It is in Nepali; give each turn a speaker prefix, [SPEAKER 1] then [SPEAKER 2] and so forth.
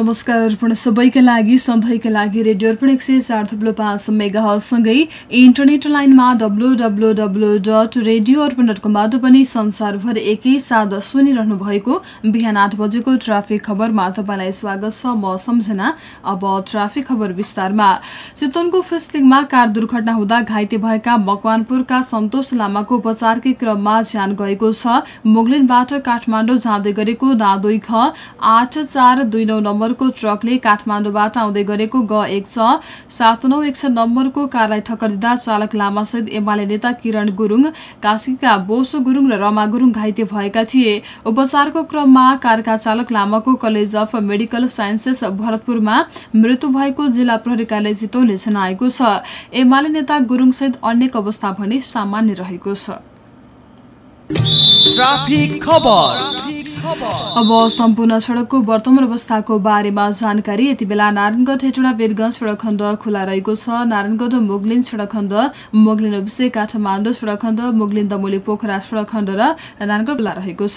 [SPEAKER 1] नमस्कार अर्पण सबैका लागि सधैँका लागि रेडियो अर्पण एक सय चार थुप्लो पाँच मेगासँगै इन्टरनेट लाइनमा W W W dot radio Arpan dot कमबाट पनि संसारभर एकैसाथ सुनिरहनु भएको बिहान आठ बजेको ट्राफिक खबरमा तपाईँलाई स्वागत छ म सम्झना अब ट्राफिक खबर विस्तारमा। चितवनको फेस्लिङमा कार दुर्घटना हुँदा घाइते भएका मकवानपुरका सन्तोष लामाको उपचारकै क्रममा ज्यान गएको छ। मुगलिनबाट काठमाडौँ जाँदै गरेको नादोई ख आठ चार दुई नौ नम्बरको ट्रकले काठमाडौँबाट आउँदै गरेको ग एक छ सात नौ एक छ नम्बरको कारलाई ठक्कर दिँदा चालक लामासहित एमाले नेता किरण गुरुङ काशीका बोसो गुरुङ र रमा गुरुङ घाइते भएका थिए। उपचारको क्रममा कारका चालक लामाको कलेज अफ मेडिकल साइन्सेस भरतपुरमा मृत्यु भएको जिल्ला प्रहरी कार्यालय चितौनले जनाएको छ। एमाले नेता गुरुङसहित अन्यको अवस्था भने सामान्य रहेको छ। अब सम्पूर्ण सड़कको वर्तमान अवस्थाको बारेमा जानकारी। यति बेला नारायणगढ हेटुडा बेरगंज सड़क खण्ड खुला रहेको छ। नारायणगढ मुगलिन सड़क खण्ड मुगलिन अभिषेक काठमाडौँ सड़क खण्ड मुगलिन दमोली पोखरा सड़क खण्ड र नारायणगढ खुला रहेको छ।